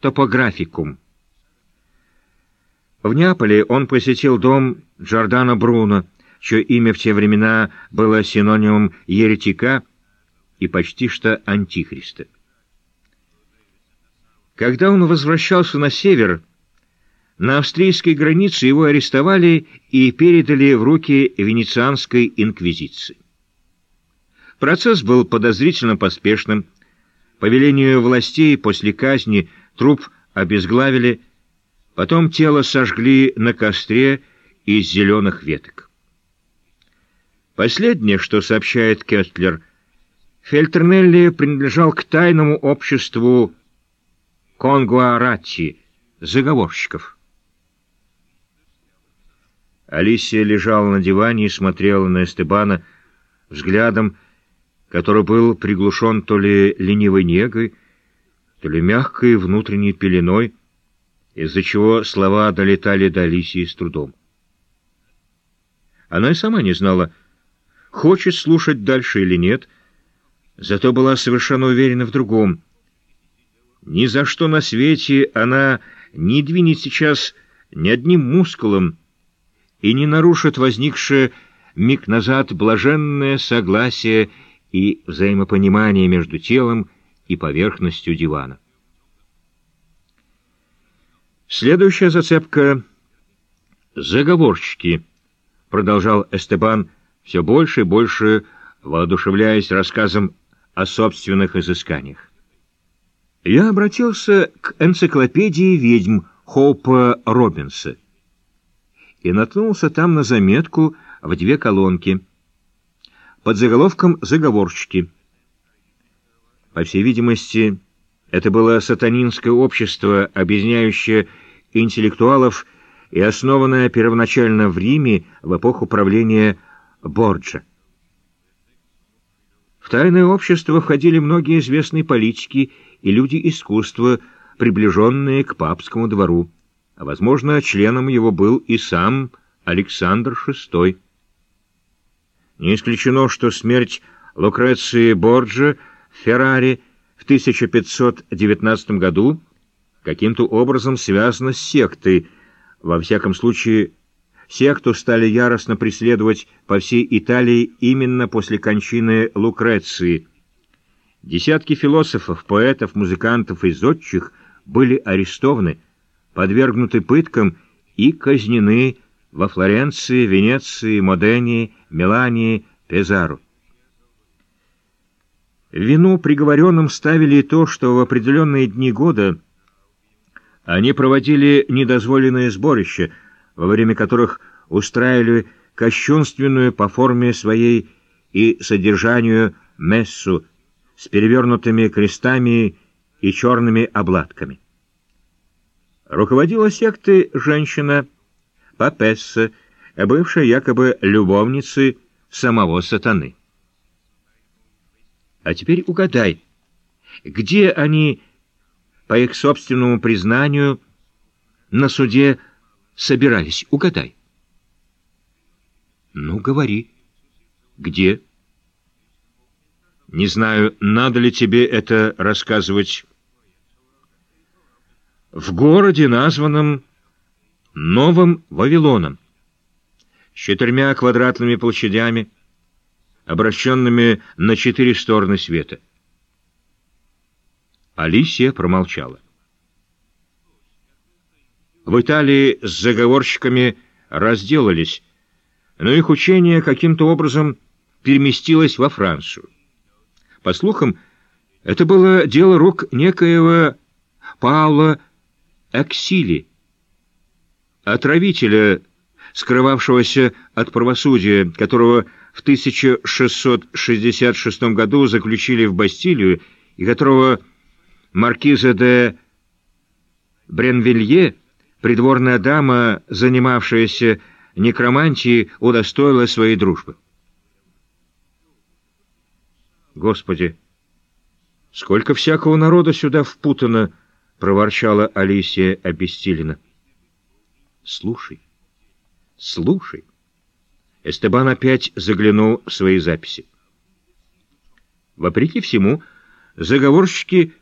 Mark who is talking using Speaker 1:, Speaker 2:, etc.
Speaker 1: топографикум. В Неаполе он посетил дом Джордано Бруно, чье имя в те времена было синонимом еретика и почти что антихриста. Когда он возвращался на север, на австрийской границе его арестовали и передали в руки Венецианской инквизиции. Процесс был подозрительно поспешным. По велению властей после казни труп обезглавили, потом тело сожгли на костре из зеленых веток. Последнее, что сообщает Кестлер, Фельтернелли принадлежал к тайному обществу Конгуарати, заговорщиков. Алисия лежала на диване и смотрела на Эстебана взглядом, который был приглушен то ли ленивой негой, то ли мягкой внутренней пеленой, из-за чего слова долетали до Алисии с трудом. Она и сама не знала, хочет слушать дальше или нет, зато была совершенно уверена в другом. Ни за что на свете она не двинет сейчас ни одним мускулом и не нарушит возникшее миг назад блаженное согласие и взаимопонимание между телом и поверхностью дивана. Следующая зацепка — заговорщики, продолжал Эстебан, все больше и больше воодушевляясь рассказом о собственных изысканиях. Я обратился к энциклопедии ведьм Хоупа Робинса и наткнулся там на заметку в две колонки — под заголовком «Заговорщики». По всей видимости, это было сатанинское общество, объединяющее интеллектуалов и основанное первоначально в Риме в эпоху правления Борджа. В тайное общество входили многие известные политики и люди искусства, приближенные к папскому двору, а, возможно, членом его был и сам Александр VI. Не исключено, что смерть Лукреции Борджа Феррари в 1519 году каким-то образом связана с сектой. Во всяком случае, секту стали яростно преследовать по всей Италии именно после кончины Лукреции. Десятки философов, поэтов, музыкантов и зодчих были арестованы, подвергнуты пыткам и казнены во Флоренции, Венеции, Модене, Милане, Пезару. Вину приговоренным ставили то, что в определенные дни года они проводили недозволенные сборища, во время которых устраивали кощунственную по форме своей и содержанию мессу с перевернутыми крестами и черными обладками. Руководила сектой женщина Папесса, бывшая якобы любовницей самого сатаны. А теперь угадай, где они, по их собственному признанию, на суде собирались? Угадай. Ну, говори. Где? Не знаю, надо ли тебе это рассказывать. В городе, названном Новым Вавилоном с четырьмя квадратными площадями, обращенными на четыре стороны света. Алисия промолчала. В Италии с заговорщиками разделались, но их учение каким-то образом переместилось во Францию. По слухам, это было дело рук некоего Паула Эксили, отравителя скрывавшегося от правосудия, которого в 1666 году заключили в Бастилию и которого маркиза де Бренвилье, придворная дама, занимавшаяся некромантией, удостоила своей дружбы. Господи, сколько всякого народа сюда впутано, проворчала Алисия обессиленно. Слушай, Слушай. Эстебан опять заглянул в свои записи. Вопреки всему, заговорщики